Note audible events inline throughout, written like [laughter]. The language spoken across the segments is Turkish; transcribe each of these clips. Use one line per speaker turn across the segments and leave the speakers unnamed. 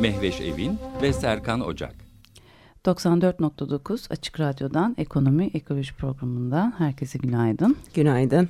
Mehveş Evin ve Serkan Ocak.
94.9 Açık Radyo'dan Ekonomi Ekoloji programından herkese günaydın.
Günaydın.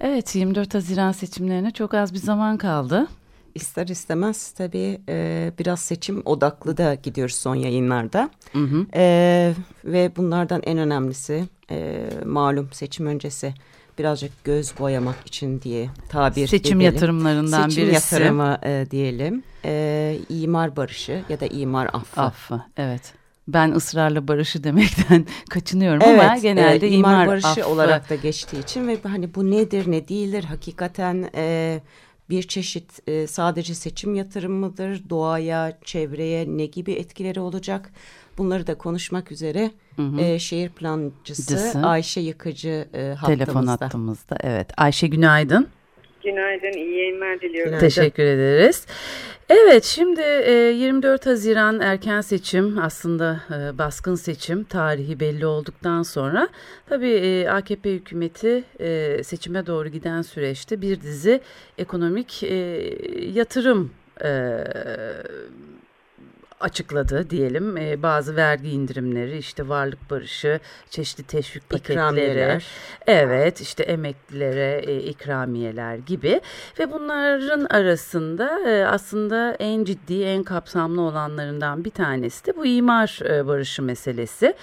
Evet 24 Haziran seçimlerine çok az bir zaman kaldı.
İster istemez tabii e, biraz seçim odaklı da gidiyoruz son yayınlarda. Hı hı. E, ve bunlardan en önemlisi e, malum seçim öncesi birazcık göz boyamak için diye tabir
Seçim
edelim.
yatırımlarından
Seçim
birisi.
Seçim yatırımı e, diyelim. E, imar barışı ya da imar affı.
Affı evet. Ben ısrarla barışı demekten [laughs] kaçınıyorum evet, ama genelde e, imar, imar
barışı
affı.
olarak da geçtiği için ve hani bu nedir ne değildir hakikaten e, bir çeşit e, sadece seçim yatırımı mıdır doğaya çevreye ne gibi etkileri olacak bunları da konuşmak üzere hı hı. E, şehir plancısı Cısı. Ayşe Yıkıcı e, hattımızda.
Telefon hattımızda evet Ayşe günaydın.
Günaydın, iyi yayınlar diliyorum.
Günaydın. Teşekkür ederiz. Evet, şimdi 24 Haziran erken seçim aslında baskın seçim tarihi belli olduktan sonra tabii AKP hükümeti seçime doğru giden süreçte bir dizi ekonomik yatırım açıkladı diyelim. E, bazı vergi indirimleri, işte varlık barışı, çeşitli teşvik paketleri, evet işte emeklilere e, ikramiyeler gibi ve bunların arasında e, aslında en ciddi, en kapsamlı olanlarından bir tanesi de bu imar e, barışı meselesi.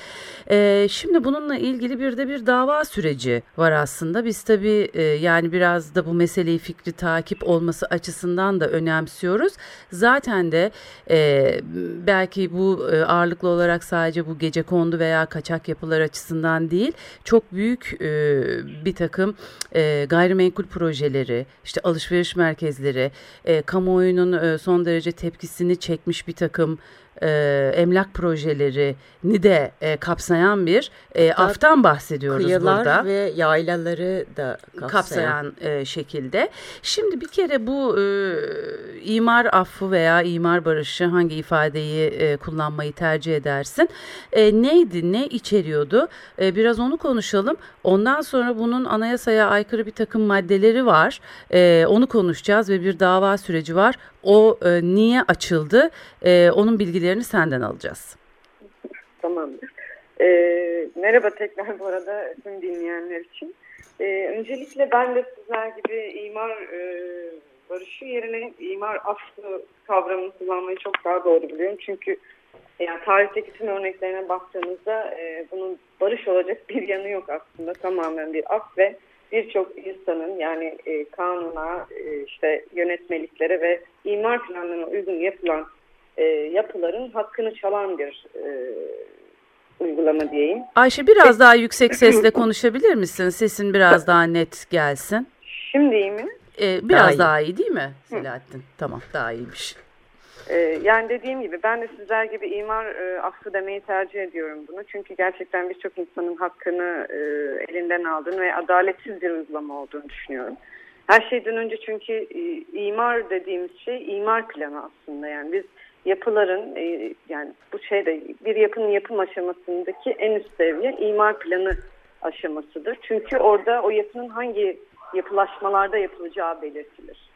E, şimdi bununla ilgili bir de bir dava süreci var aslında. Biz tabii e, yani biraz da bu meseleyi fikri takip olması açısından da önemsiyoruz. Zaten de e, belki bu e, ağırlıklı olarak sadece bu gece kondu veya kaçak yapılar açısından değil çok büyük e, bir takım e, gayrimenkul projeleri işte alışveriş merkezleri kamuoyunun son derece tepkisini çekmiş bir takım e, emlak projelerini de e, kapsayan bir e, aftan bahsediyoruz
kıyılar
burada.
ve yaylaları da kapsayan,
kapsayan e, şekilde. Şimdi bir kere bu e, imar affı veya imar barışı hangi ifadeyi e, kullanmayı tercih edersin? E, neydi, ne içeriyordu? E, biraz onu konuşalım. Ondan sonra bunun anayasaya aykırı bir takım maddeleri var. E, onu konuşacağız ve bir dava süreci var. O e, niye açıldı? E, onun bilgilerini senden alacağız.
Tamamdır. E, merhaba tekrar bu arada tüm dinleyenler için. E, öncelikle ben de sizler gibi imar e, barışı yerine imar affı kavramını kullanmayı çok daha doğru biliyorum. Çünkü yani tarihteki tüm örneklerine baktığımızda e, bunun barış olacak bir yanı yok aslında. Tamamen bir af ve birçok insanın yani e, kanuna, e, işte yönetmeliklere ve imar planlarına uygun yapılan e, yapıların hakkını çalan bir e, uygulama diyeyim.
Ayşe biraz daha yüksek sesle konuşabilir misin? Sesin biraz daha net gelsin.
Şimdi iyi mi?
Ee, biraz daha iyi. daha iyi değil mi Selahattin? Hı. Tamam daha iyiymiş.
Ee, yani dediğim gibi ben de sizler gibi imar e, affı demeyi tercih ediyorum bunu. Çünkü gerçekten birçok insanın hakkını e, elinden aldığını ve adaletsiz bir uygulama olduğunu düşünüyorum. Her şeyden önce çünkü e, imar dediğimiz şey imar planı aslında. Yani biz yapıların e, yani bu şeyde bir yapının yapım aşamasındaki en üst seviye imar planı aşamasıdır. Çünkü orada o yapının hangi yapılaşmalarda yapılacağı belirtilir.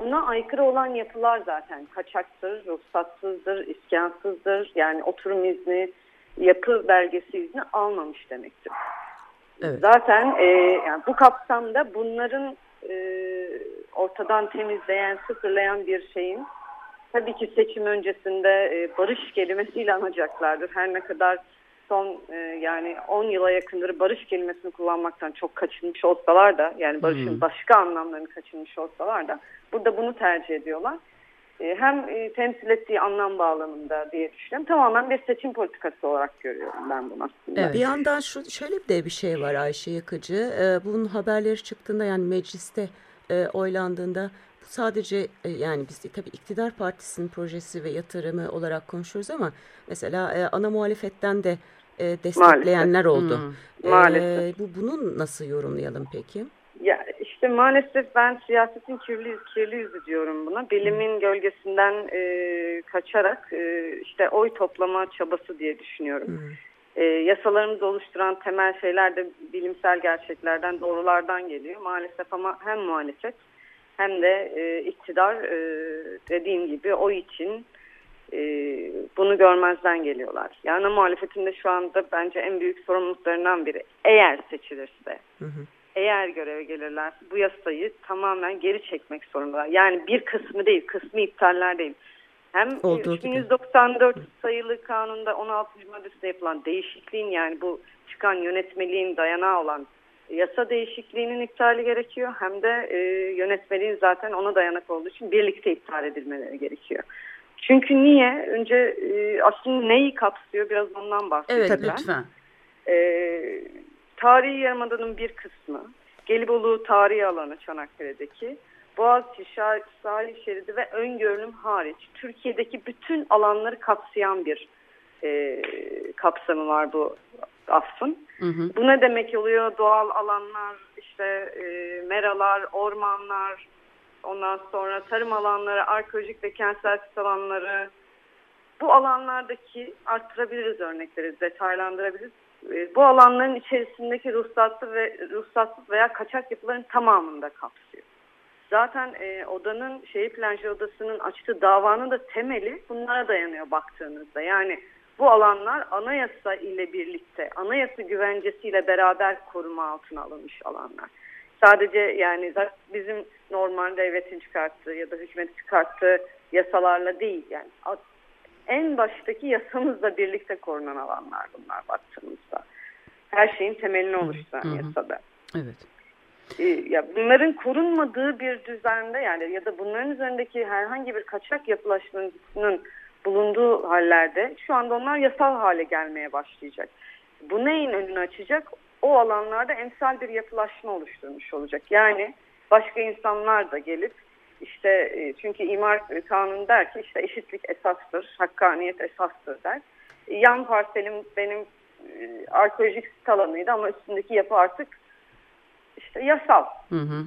Buna aykırı olan yapılar zaten kaçaktır, ruhsatsızdır, iskansızdır. Yani oturum izni, yapı belgesi izni almamış demektir. Evet. Zaten e, yani bu kapsamda bunların e, ortadan temizleyen, sıfırlayan bir şeyin tabii ki seçim öncesinde e, barış kelimesiyle anacaklardır. Her ne kadar son e, yani 10 yıla yakındır barış kelimesini kullanmaktan çok kaçınmış olsalar da yani barışın hmm. başka anlamlarını kaçınmış olsalar da burada bunu tercih ediyorlar. E, hem e, temsil ettiği anlam bağlamında diye düşünüyorum. Tamamen bir seçim politikası olarak görüyorum ben bunu aslında.
Evet. Bir yandan şu şöyle de bir şey var Ayşe Yakıcı. E, bunun haberleri çıktığında yani mecliste e, oylandığında sadece e, yani biz de tabii iktidar partisinin projesi ve yatırımı olarak konuşuyoruz ama mesela e, ana muhalefetten de e, destekleyenler Maalesef. oldu. Hmm. Maalesef. E, bu bunu nasıl yorumlayalım peki?
Ya işte maalesef ben siyasetin kirli, kirli yüzü diyorum buna. Bilimin gölgesinden e, kaçarak e, işte oy toplama çabası diye düşünüyorum. Hmm. E, yasalarımızı oluşturan temel şeyler de bilimsel gerçeklerden, doğrulardan geliyor. Maalesef ama hem muhalefet hem de e, iktidar e, dediğim gibi oy için e, bunu görmezden geliyorlar. Yani muhalefetin de şu anda bence en büyük sorumluluklarından biri eğer seçilirse. Hı hı eğer göreve gelirler bu yasayı tamamen geri çekmek zorundalar. Yani bir kısmı değil, kısmı iptaller değil. Hem Olduğu 3194 gibi. sayılı kanunda 16. maddesinde yapılan değişikliğin yani bu çıkan yönetmeliğin dayanağı olan yasa değişikliğinin iptali gerekiyor. Hem de e, yönetmeliğin zaten ona dayanak olduğu için birlikte iptal edilmeleri gerekiyor. Çünkü niye? Önce e, aslında neyi kapsıyor biraz ondan bahsedeyim
evet, lütfen.
E, Tarihi Yarımada'nın bir kısmı, Gelibolu tarihi alanı Çanakkale'deki, Boğaziçi sahil şeridi ve öngörünüm hariç Türkiye'deki bütün alanları kapsayan bir e, kapsamı var bu affın. Hı hı. Bu ne demek oluyor? Doğal alanlar, işte e, meralar, ormanlar, ondan sonra tarım alanları, arkeolojik ve kentsel alanları. Bu alanlardaki arttırabiliriz örnekleri, detaylandırabiliriz. E, bu alanların içerisindeki ruhsatlı ve ruhsatsız veya kaçak yapıların tamamında kapsıyor. Zaten e, odanın şehir plancı odasının açtığı davanın da temeli bunlara dayanıyor baktığınızda. Yani bu alanlar anayasa ile birlikte, anayasa güvencesiyle beraber koruma altına alınmış alanlar. Sadece yani bizim normal devletin çıkarttığı ya da hükümet çıkarttığı yasalarla değil yani en baştaki yasamızla birlikte korunan alanlar bunlar baktığımızda. Her şeyin temelini oluşturan hı hı. yasada.
Evet.
Ee, ya bunların korunmadığı bir düzende yani ya da bunların üzerindeki herhangi bir kaçak yapılaşmanın bulunduğu hallerde şu anda onlar yasal hale gelmeye başlayacak. Bu neyin önünü açacak? O alanlarda emsal bir yapılaşma oluşturmuş olacak. Yani başka insanlar da gelip işte e, çünkü imar kanunu der ki işte eşitlik esastır, hakkaniyet esastır der. Yan parselim benim e, arkeolojik sit alanıydı ama üstündeki yapı artık işte yasal. Hı hı.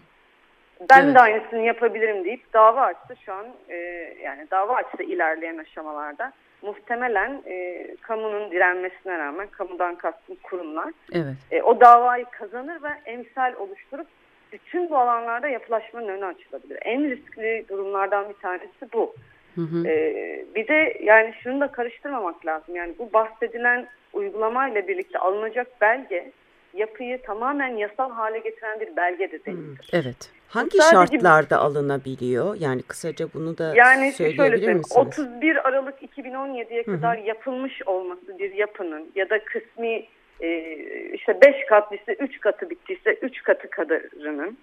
Ben evet. de aynısını yapabilirim deyip dava açtı şu an e, yani dava açtı ilerleyen aşamalarda. Muhtemelen e, kamunun direnmesine rağmen kamudan kastım kurumlar
evet.
e, o davayı kazanır ve emsal oluşturup bütün bu alanlarda yapılaşmanın önü açılabilir. En riskli durumlardan bir tanesi bu. Hı hı. Ee, bir de yani şunu da karıştırmamak lazım. Yani bu bahsedilen uygulamayla birlikte alınacak belge yapıyı tamamen yasal hale getiren bir belge de değildir.
Hı, evet. Hangi şartlarda alınabiliyor? Yani kısaca bunu da yani söyleyebilir şöyle misiniz?
31 Aralık 2017'ye kadar hı hı. yapılmış olması bir yapının ya da kısmi e, işte beş katlıysa üç katı bittiyse üç katı kadarının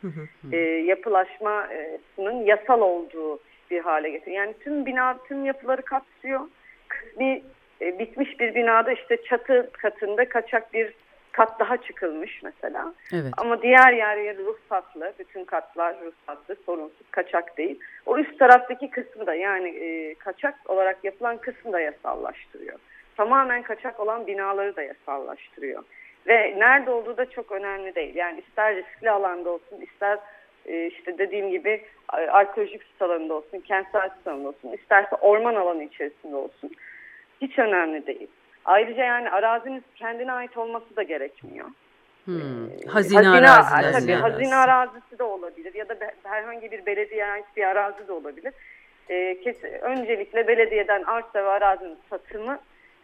e, yapılaşmasının yasal olduğu bir hale getiriyor. Yani tüm bina tüm yapıları kapsıyor. Kısmi e, bitmiş bir binada işte çatı katında kaçak bir daha çıkılmış mesela. Evet. Ama diğer yer yer ruhsatlı. Bütün katlar ruhsatlı, sorunsuz, kaçak değil. O üst taraftaki kısmı da yani e, kaçak olarak yapılan kısmı da yasallaştırıyor tamamen kaçak olan binaları da yasallaştırıyor. Ve nerede olduğu da çok önemli değil. Yani ister riskli alanda olsun, ister e, işte dediğim gibi arkeolojik sit alanında olsun, kentsel sit alanında olsun, isterse orman alanı içerisinde olsun. Hiç önemli değil. Ayrıca yani araziniz kendine ait olması da gerekmiyor.
Hmm. Ee, hazine, hazine arazisi.
Tabii hazine arazisi de olabilir ya da herhangi bir belediye ait bir arazi de olabilir. Ee, kes, öncelikle belediyeden arsa ve arazinin satımı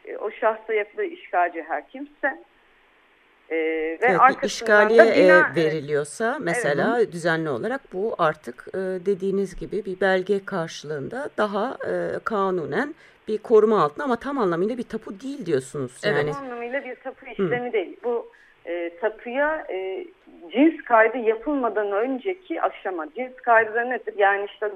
e, o şahsa yapılı işgalci her kimse
e, ve evet, işgaliye bina, e, veriliyorsa mesela evet. düzenli olarak bu artık e, dediğiniz gibi bir belge karşılığında daha e, kanunen bir koruma altında ama tam anlamıyla bir tapu değil diyorsunuz.
Evet. Yani. Tam anlamıyla bir tapu işlemi Hı. değil. Bu e, tapuya e, cins kaydı yapılmadan önceki aşama. Cins kaydı da nedir? Yani işte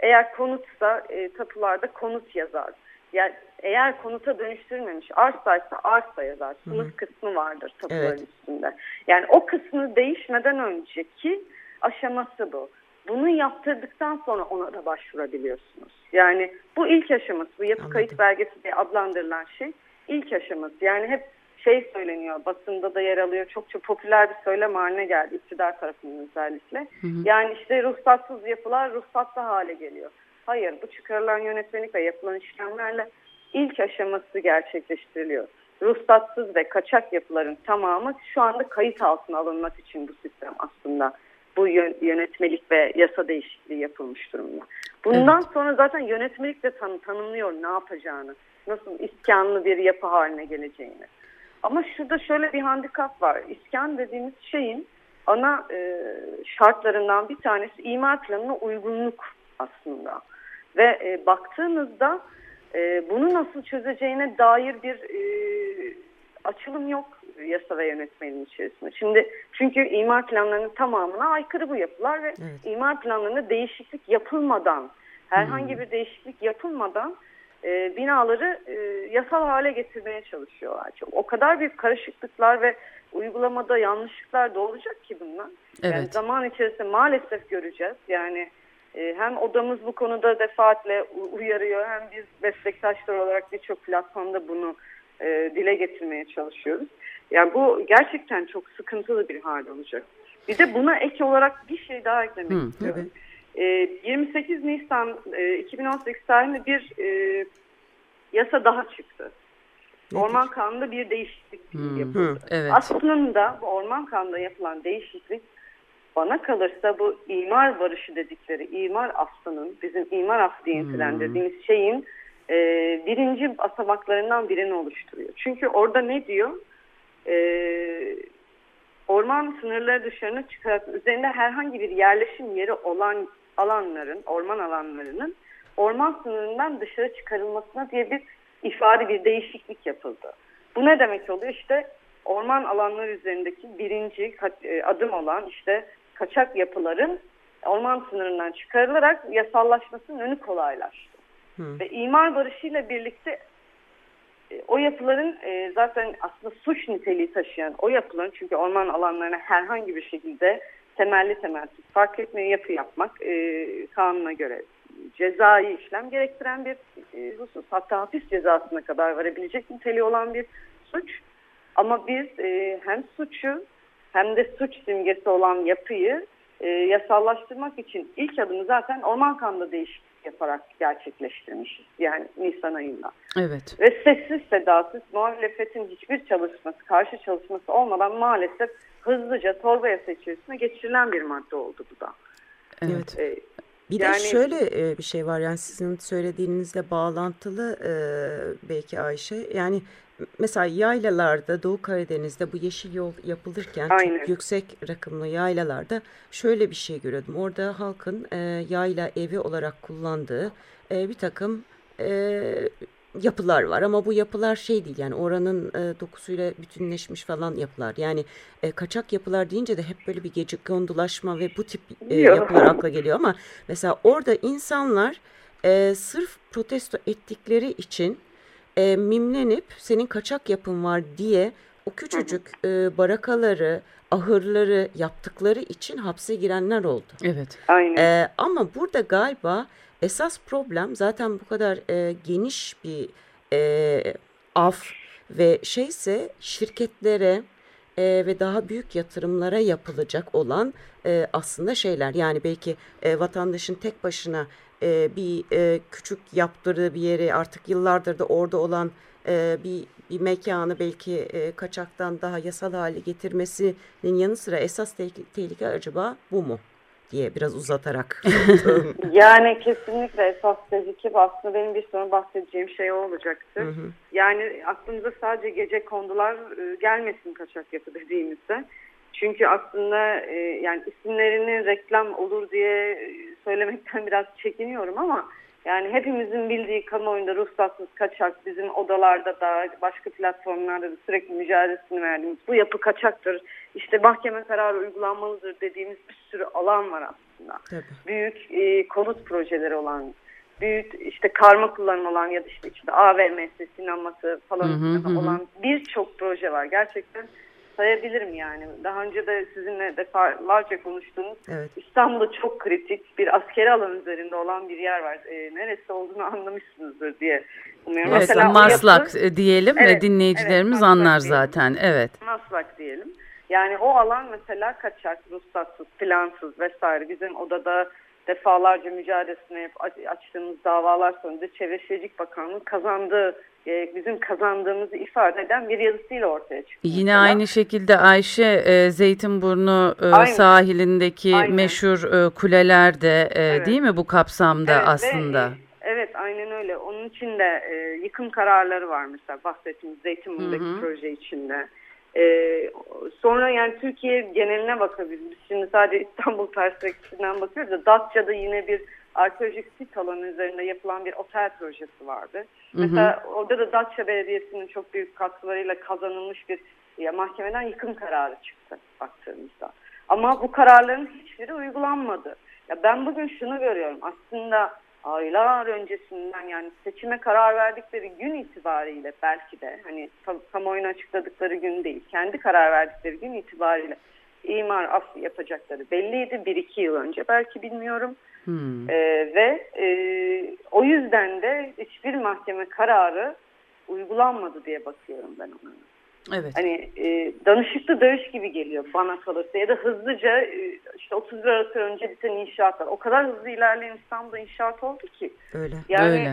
eğer konutsa e, tapularda konut yazar. Yani eğer konuta dönüştürmemiş arsaysa arsa yazar. Sınıf kısmı vardır tapuların evet. üstünde. Yani o kısmı değişmeden önceki aşaması bu. Bunu yaptırdıktan sonra ona da başvurabiliyorsunuz. Yani bu ilk aşaması, bu yapı Anladım. kayıt belgesi diye adlandırılan şey ilk aşaması. Yani hep şey söyleniyor, basında da yer alıyor, çokça popüler bir söylem haline geldi iktidar tarafından özellikle. Hı hı. Yani işte ruhsatsız yapılar ruhsatlı hale geliyor. Hayır, bu çıkarılan yönetmelik ve yapılan işlemlerle ilk aşaması gerçekleştiriliyor. Ruhsatsız ve kaçak yapıların tamamı şu anda kayıt altına alınmak için bu sistem aslında bu yönetmelik ve yasa değişikliği yapılmış durumda. Bundan evet. sonra zaten yönetmelik de tan tanımlıyor ne yapacağını, nasıl iskanlı bir yapı haline geleceğini. Ama şurada şöyle bir handikap var. İskan dediğimiz şeyin ana e, şartlarından bir tanesi imar planına uygunluk aslında. Ve e, baktığınızda e, bunu nasıl çözeceğine dair bir e, açılım yok yasa ve yönetmenin içerisinde. Şimdi çünkü imar planlarının tamamına aykırı bu yapılar ve evet. imar planlarında değişiklik yapılmadan herhangi hmm. bir değişiklik yapılmadan e, binaları e, yasal hale getirmeye çalışıyorlar. Çok, o kadar bir karışıklıklar ve uygulamada yanlışlıklar da olacak ki bunlar. Evet. Yani zaman içerisinde maalesef göreceğiz. Yani hem odamız bu konuda defaatle uyarıyor hem biz meslektaşlar olarak birçok platformda bunu e, dile getirmeye çalışıyoruz. Yani bu gerçekten çok sıkıntılı bir hal olacak. Bir de buna ek olarak bir şey daha eklemek Hı, istiyorum. Evet. E, 28 Nisan e, 2018 tarihinde bir e, yasa daha çıktı. Orman Kanunu'nda bir değişiklik hmm, yapıldı. evet. Aslında bu Orman Kanunu'nda yapılan değişiklik bana kalırsa bu imar barışı dedikleri imar aslının bizim imar affı diye nitelendirdiğimiz hmm. şeyin e, birinci basamaklarından birini oluşturuyor. Çünkü orada ne diyor? E, orman sınırları dışarına çıkarak üzerinde herhangi bir yerleşim yeri olan alanların, orman alanlarının orman sınırından dışarı çıkarılmasına diye bir ifade bir değişiklik yapıldı. Bu ne demek oluyor? İşte orman alanları üzerindeki birinci e, adım olan işte kaçak yapıların orman sınırından çıkarılarak yasallaşmasının önü kolaylaştı. Hı. Ve imar barışıyla birlikte e, o yapıların e, zaten aslında suç niteliği taşıyan o yapıların çünkü orman alanlarına herhangi bir şekilde temelli temelsiz fark etmeyi yapı yapmak kanuna göre cezai işlem gerektiren bir e, husus. Hatta hapis cezasına kadar varabilecek niteliği olan bir suç. Ama biz e, hem suçu hem de suç simgesi olan yapıyı e, yasallaştırmak için ilk adımı zaten orman kanunda değişiklik yaparak gerçekleştirmişiz. Yani Nisan ayında.
Evet.
Ve sessiz sedasız muhalefetin hiçbir çalışması, karşı çalışması olmadan maalesef hızlıca torba yasa içerisine geçirilen bir madde oldu bu da.
Evet. Ee, bir yani, de şöyle e, bir şey var yani sizin söylediğinizle bağlantılı e, belki Ayşe yani mesela yaylalarda Doğu Karadeniz'de bu yeşil yol yapılırken Aynen. çok yüksek rakımlı yaylalarda şöyle bir şey görüyordum. Orada halkın e, yayla evi olarak kullandığı e, bir takım e, yapılar var ama bu yapılar şey değil yani oranın e, dokusuyla bütünleşmiş falan yapılar. Yani e, kaçak yapılar deyince de hep böyle bir gece gondulaşma ve bu tip e, yapılar akla geliyor ama mesela orada insanlar e, sırf protesto ettikleri için e, mimlenip senin kaçak yapın var diye o küçücük e, barakaları, ahırları yaptıkları için hapse girenler oldu.
Evet.
Aynen. E, ama burada galiba Esas problem zaten bu kadar e, geniş bir e, af ve şeyse şirketlere e, ve daha büyük yatırımlara yapılacak olan e, aslında şeyler. Yani belki e, vatandaşın tek başına e, bir e, küçük yaptırdığı bir yeri artık yıllardır da orada olan e, bir, bir mekanı belki e, kaçaktan daha yasal hale getirmesinin yanı sıra esas tehlike, tehlike acaba bu mu? diye biraz uzatarak. [laughs]
yani kesinlikle esas tehlike aslında benim bir sonra bahsedeceğim şey olacaktır. Hı hı. Yani aklımıza sadece gece kondular e, gelmesin kaçak yapı dediğimizde. Çünkü aslında e, yani isimlerinin reklam olur diye söylemekten [laughs] biraz çekiniyorum ama yani hepimizin bildiği kamuoyunda ruhsatsız kaçak bizim odalarda da başka platformlarda da sürekli mücadelesini verdiğimiz bu yapı kaçaktır. İşte mahkeme kararı uygulanmalıdır dediğimiz bir sürü alan var aslında. Tabii. Büyük e, konut projeleri olan, büyük işte karma kullanım olan ya da işte, işte AVM'si, sineması falan hı hı hı. olan birçok proje var. Gerçekten sayabilirim yani. Daha önce de sizinle defalarca konuştuğumuz evet. İstanbul'da çok kritik bir askeri alan üzerinde olan bir yer var. E, neresi olduğunu anlamışsınızdır diye
umuyorum. Evet, Mesela Maslak yapı, diyelim evet, ve dinleyicilerimiz evet, anlar zaten. Evet.
Maslak diyelim. Yani o alan mesela kaçak, ruhsatsız, plansız vesaire bizim odada defalarca mücadelesine yap, açtığımız davalar sonucu Çevre Şehircilik Bakanlığı kazandığı e, bizim kazandığımızı ifade eden bir yazısıyla ortaya çıktı.
Yine mesela. aynı şekilde Ayşe e, Zeytinburnu e, sahilindeki aynen. meşhur e, kuleler de e, evet. değil mi bu kapsamda evet, aslında? Ve,
evet aynen öyle. Onun için de e, yıkım kararları var mesela bahsettiğimiz Zeytinburnu'daki proje içinde. Sonra yani Türkiye geneline bakabiliriz. Şimdi sadece İstanbul perspektifinden bakıyoruz da Datça'da yine bir arkeolojik sit alanı üzerinde yapılan bir otel projesi vardı. Hı hı. Mesela orada da Datça Belediyesi'nin çok büyük katkılarıyla kazanılmış bir ya mahkemeden yıkım kararı çıktı baktığımızda. Ama bu kararların hiçbiri uygulanmadı. Ya ben bugün şunu görüyorum. Aslında aylar öncesinden yani seçime karar verdikleri gün itibariyle belki de hani kamuoyuna açıkladıkları gün değil kendi karar verdikleri gün itibariyle imar affı yapacakları belliydi bir iki yıl önce belki bilmiyorum hmm. ee, ve e, o yüzden de hiçbir mahkeme kararı uygulanmadı diye bakıyorum ben ona. Evet. Hani e, danışıklı dövüş gibi geliyor bana kalırsa ya da hızlıca e, işte 30 Aralık önce biten inşaatlar o kadar hızlı ilerleyen İstanbul'da inşaat oldu ki.
Öyle. Yani Öyle.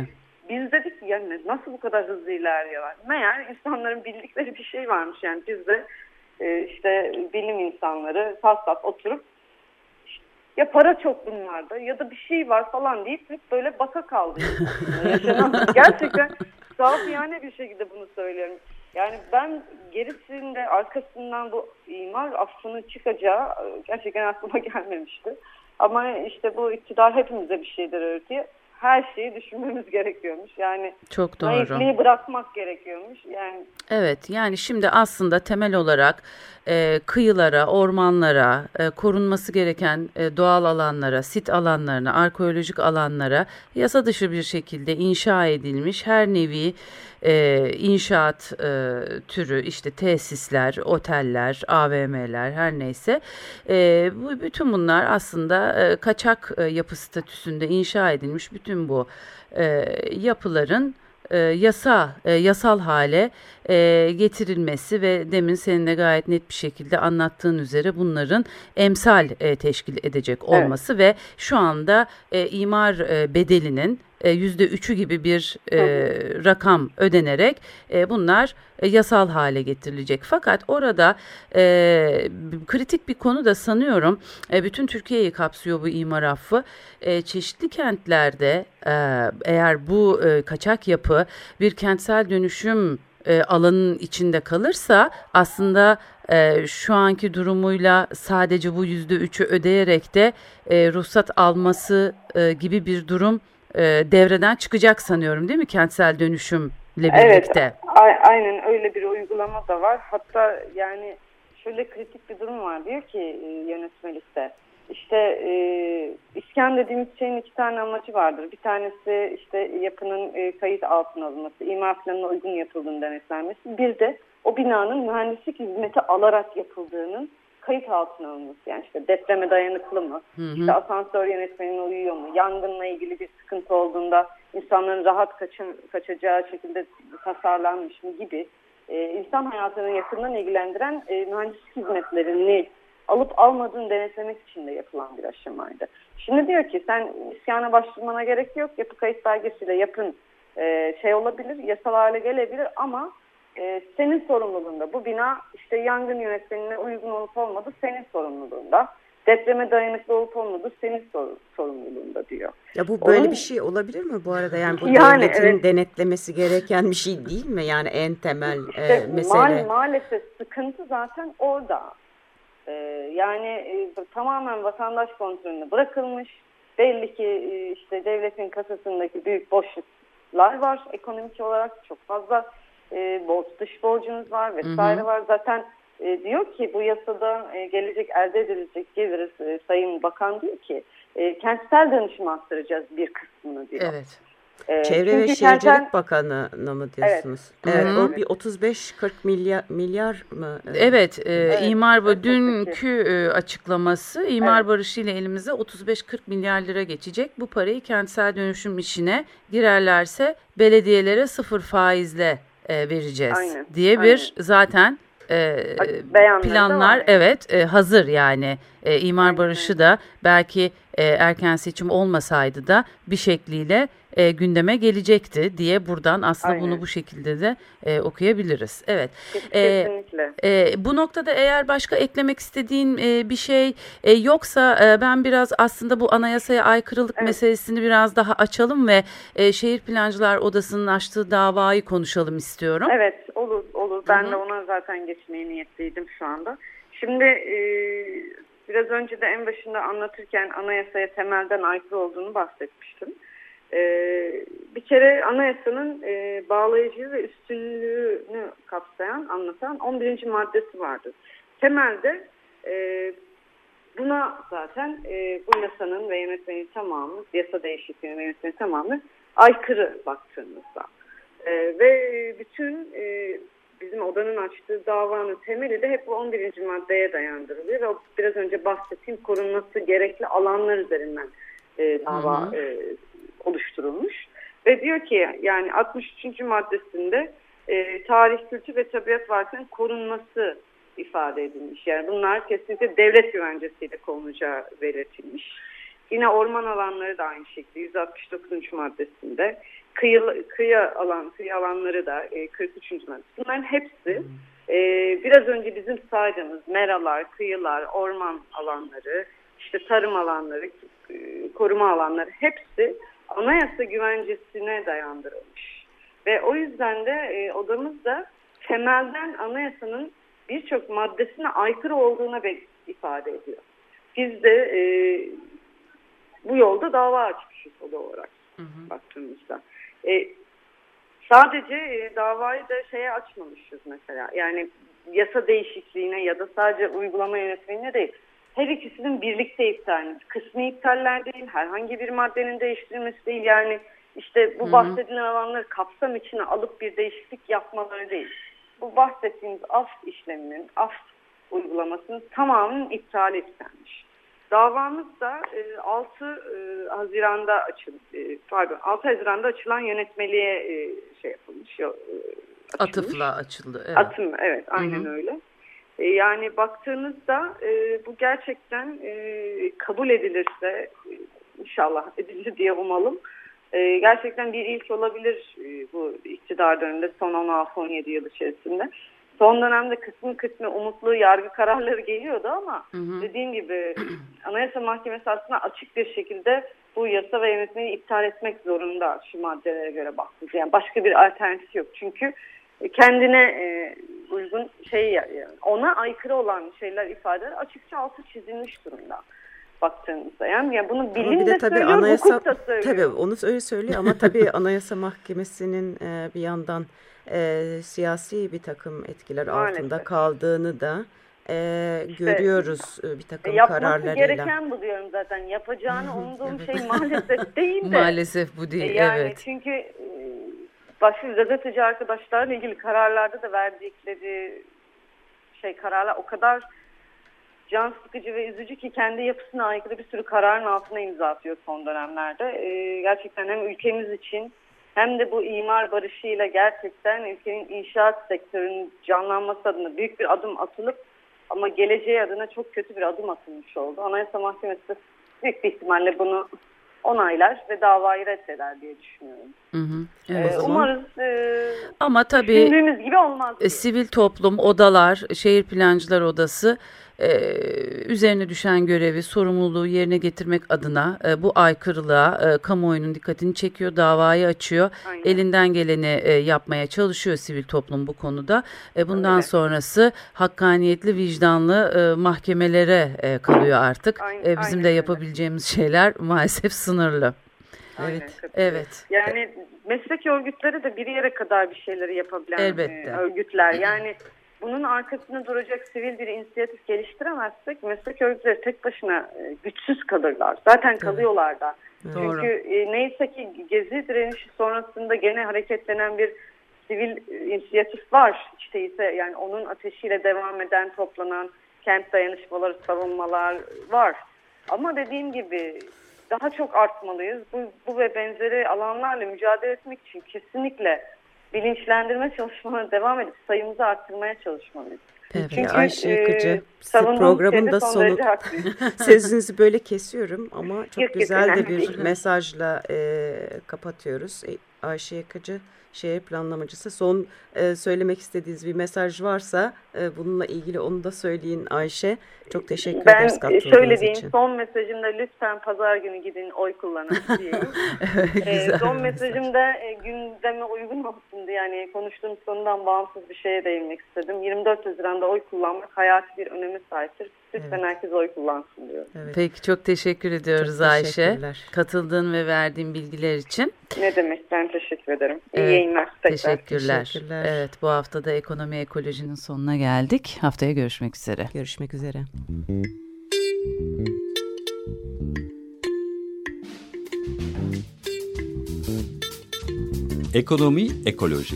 biz dedik ki yani nasıl bu kadar hızlı ilerliyorlar? Meğer insanların bildikleri bir şey varmış yani biz de e, işte bilim insanları saf oturup ya para çok bunlarda ya da bir şey var falan deyip hep böyle baka kaldı. [laughs] Yaşanan gerçekten saf yani bir şekilde bunu söylüyorum. Yani ben gerisinde arkasından bu imar affının çıkacağı e, gerçekten aklıma [laughs] gelmemişti. Ama işte bu iktidar hepimize bir şeyler öğretiyor her şeyi düşünmemiz gerekiyormuş. Yani
çok doğru.
bırakmak gerekiyormuş. Yani
Evet yani şimdi aslında temel olarak e, kıyılara, ormanlara, e, korunması gereken e, doğal alanlara, sit alanlarına, arkeolojik alanlara yasa dışı bir şekilde inşa edilmiş her nevi e, inşaat e, türü işte tesisler, oteller, AVM'ler her neyse. E, bu bütün bunlar aslında e, kaçak e, yapı statüsünde inşa edilmiş bütün bu e, yapıların e, yasa e, yasal hale e, getirilmesi ve demin senin de gayet net bir şekilde anlattığın üzere bunların emsal e, teşkil edecek olması evet. ve şu anda e, imar e, bedelinin yüzde üçü gibi bir e, rakam ödenerek e, bunlar e, yasal hale getirilecek. Fakat orada e, kritik bir konu da sanıyorum e, bütün Türkiye'yi kapsıyor bu imar affı. E, çeşitli kentlerde e, eğer bu e, kaçak yapı bir kentsel dönüşüm e, alanın içinde kalırsa aslında e, şu anki durumuyla sadece bu yüzde üçü ödeyerek de e, ruhsat alması e, gibi bir durum e, devreden çıkacak sanıyorum değil mi kentsel dönüşümle birlikte?
Evet aynen öyle bir uygulama da var. Hatta yani şöyle kritik bir durum var diyor ki e, yönetmelikte. İşte e, iskan dediğimiz şeyin iki tane amacı vardır. Bir tanesi işte yapının e, kayıt altına alınması, imar planına uygun yapıldığını denetlenmesi. Bir de o binanın mühendislik hizmeti alarak yapıldığının kayıt altına alınması. Yani işte depreme dayanıklı mı? Hı hı. İşte asansör yönetmenine uyuyor mu? Yangınla ilgili bir sıkıntı olduğunda insanların rahat kaçın, kaçacağı şekilde tasarlanmış mı gibi e, insan hayatının yakından ilgilendiren e, mühendislik hizmetlerini alıp almadığını denetlemek için de yapılan bir aşamaydı. Şimdi diyor ki sen isyana başvurmana gerek yok. Yapı kayıt belgesiyle yapın e, şey olabilir, yasal hale gelebilir ama e, senin sorumluluğunda. Bu bina işte yangın yönetmenine uygun olup olmadı senin sorumluluğunda. Depreme dayanıklı olup olmadı senin sor, sorumluluğunda diyor.
Ya bu böyle Onun, bir şey olabilir mi bu arada? Yani bu [laughs] yani, devletin evet. denetlemesi gereken bir şey değil mi? Yani en temel işte e, mesele.
Mal, maalesef sıkıntı zaten orada. Ee, yani e, tamamen vatandaş kontrolüne bırakılmış. Belli ki e, işte devletin kasasındaki büyük boşluklar var ekonomik olarak çok fazla e, borç, dış borcunuz var vesaire hı hı. var. Zaten e, diyor ki bu yasada e, gelecek elde edilecek gelir e, Sayın Bakan diyor ki e, kentsel dönüşümü arttıracağız bir kısmını diyor. Evet.
Ee, Çevre ve Şehircilik kentten... Bakanı'na mı diyorsunuz? Evet, evet o bir 35-40 milyar, milyar mı?
Evet, e, evet İmar evet, dünkü e, açıklaması İmar evet. Barışı ile elimize 35-40 milyar lira geçecek. Bu parayı kentsel dönüşüm işine girerlerse belediyelere sıfır faizle e, vereceğiz Aynen. diye bir Aynen. zaten e, planlar evet e, hazır yani e, imar barışı da belki e, erken seçim olmasaydı da bir şekliyle e, gündeme gelecekti diye buradan aslında Aynen. bunu bu şekilde de e, okuyabiliriz. Evet.
E, Kesinlikle.
E, e, bu noktada eğer başka eklemek istediğin e, bir şey e, yoksa e, ben biraz aslında bu anayasaya aykırılık evet. meselesini biraz daha açalım ve e, Şehir Plancılar Odası'nın açtığı davayı konuşalım istiyorum.
Evet olur olur. Ben Hı -hı. de ona zaten geçmeye niyetliydim şu anda. Şimdi e, biraz önce de en başında anlatırken anayasaya temelden aykırı olduğunu bahsetmiştim. Ee, bir kere anayasanın e, bağlayıcı ve üstünlüğünü kapsayan, anlatan 11. maddesi vardır. Temelde e, buna zaten e, bu yasanın ve yönetmenin tamamı, yasa değişikliğinin ve yönetmenin tamamı aykırı baktığımızda. E, ve bütün e, bizim odanın açtığı davanın temeli de hep bu 11. maddeye dayandırılıyor ve biraz önce bahsettiğim korunması gerekli alanlar üzerinden e, dava hı hı. E, oluşturulmuş. Ve diyor ki yani 63. maddesinde e, tarih, kültür ve tabiat varlığının korunması ifade edilmiş. Yani bunlar kesinlikle devlet güvencesiyle korunacağı belirtilmiş. Yine orman alanları da aynı şekilde 169. maddesinde kıyı, kıyı alan kıyı alanları da e, 43. madde. Bunların hepsi e, biraz önce bizim saydığımız meralar, kıyılar, orman alanları, işte tarım alanları, e, koruma alanları hepsi anayasa güvencesine dayandırılmış. Ve o yüzden de e, odamız da temelden anayasanın birçok maddesine aykırı olduğuna ifade ediyor. Biz de e, bu yolda dava açmışız oda olarak hı hı. baktığımızda. E, sadece e, davayı da şeye açmamışız mesela. Yani yasa değişikliğine ya da sadece uygulama yönetmenine değil her ikisinin birlikte iptalini, kısmi iptaller değil, herhangi bir maddenin değiştirilmesi değil. Yani işte bu bahsedilen alanları kapsam içine alıp bir değişiklik yapmaları değil. Bu bahsettiğimiz af işleminin, af uygulamasının tamamının iptal istenmiş. Davamız da 6 e, e, Haziran'da açıl, e, pardon 6 Haziran'da açılan yönetmeliğe şey yapılmış. Açılmış.
Atıfla açıldı.
Evet. Atım evet aynen Hı -hı. öyle. E, yani baktığınızda e, bu gerçekten e, kabul edilirse inşallah edilir diye umalım. E, gerçekten bir ilk olabilir e, bu iktidar döneminde son 16-17 yıl içerisinde. Son dönemde kısmı kısmı umutlu yargı kararları geliyordu ama hı hı. dediğim gibi [clears throat] Anayasa Mahkemesi aslında açık bir şekilde bu yasa ve yönetmeyi iptal etmek zorunda şu maddelere göre baktığınızda. Yani başka bir alternatif yok. Çünkü kendine e, uygun şey yani ona aykırı olan şeyler ifadeler açıkça altı çizilmiş durumda baktığınızda. Yani, yani bunu bilim bir de, de tabii söylüyor, anayasa, hukuk da söylüyor.
Tabii onu öyle söylüyor ama tabii [laughs] Anayasa Mahkemesi'nin e, bir yandan e, siyasi bir takım etkiler Maalesef. altında kaldığını da e, işte, görüyoruz e, bir takım e, kararlarıyla. Yapması
gereken bu diyorum zaten. Yapacağını [laughs] umduğum şey maalesef değil de.
maalesef bu değil,
e, yani
evet.
Çünkü başka gazeteci arkadaşlarla ilgili kararlarda da verdikleri şey kararlar o kadar can sıkıcı ve üzücü ki kendi yapısına aykırı bir sürü kararın altına imza atıyor son dönemlerde. Ee, gerçekten hem ülkemiz için hem de bu imar barışıyla gerçekten ülkenin inşaat sektörünün canlanması adına büyük bir adım atılıp ama geleceği adına çok kötü bir adım atılmış oldu. Anayasa Mahkemesi büyük bir ihtimalle bunu onaylar ve davayı reddeder diye düşünüyorum. Hı hı. Evet. Ee, umarız e,
Ama tabii
düşündüğümüz gibi olmaz.
E, sivil toplum, odalar, şehir plancılar odası e, üzerine düşen görevi, sorumluluğu yerine getirmek adına e, bu aykırılığa e, kamuoyunun dikkatini çekiyor, davayı açıyor. Aynen. Elinden geleni e, yapmaya çalışıyor sivil toplum bu konuda. E, bundan Öyle. sonrası hakkaniyetli, vicdanlı e, mahkemelere e, kalıyor artık. Aynen, e, bizim aynen de yapabileceğimiz şeyler [laughs] maalesef sınırlı.
Aynen, evet. Evet. Yani meslek örgütleri de bir yere kadar bir şeyleri yapabilen Elbette. E, örgütler. [clears throat] Yani bunun arkasında duracak sivil bir inisiyatif geliştiremezsek meslek örgütleri tek başına e, güçsüz kalırlar. Zaten kalıyorlar da. Doğru. Çünkü e, neyse ki gezi direnişi sonrasında gene hareketlenen bir sivil inisiyatif var. İşte ise yani onun ateşiyle devam eden toplanan kent dayanışmaları, savunmalar var. Ama dediğim gibi daha çok artmalıyız. Bu, bu ve benzeri alanlarla mücadele etmek için kesinlikle bilinçlendirme çalışmalarına devam edip sayımızı arttırmaya çalışmalıyız.
Evet, Çünkü Ayşe Yakıcı e, programın da sonu sesinizi [laughs] böyle kesiyorum ama çok güzel de bir mesajla e, kapatıyoruz. E, Ayşe Yakıcı şehir planlamacısı. Son e, söylemek istediğiniz bir mesaj varsa e, bununla ilgili onu da söyleyin Ayşe. Çok teşekkür
ben
ederiz
katıldığınız şöyle diyeyim, için. Son mesajımda lütfen pazar günü gidin oy kullanın [laughs] diyeyim. e, son mesajımda e, gündeme uygun olsun diye yani konuştuğumuz konudan bağımsız bir şeye değinmek istedim. 24 Haziran'da oy kullanmak hayati bir öneme sahiptir. Lütfen evet. herkes oy kullansın diyorum.
Evet. Peki çok teşekkür ediyoruz çok Ayşe. Katıldığın ve verdiğin bilgiler için.
Ne demek ben teşekkür ederim. İyi evet. Yayınlar.
Tekrar. Teşekkürler. Teşekkürler. Evet bu hafta da ekonomi ekolojinin sonuna geldik. Haftaya görüşmek üzere.
Görüşmek üzere.
Ekonomi ekoloji.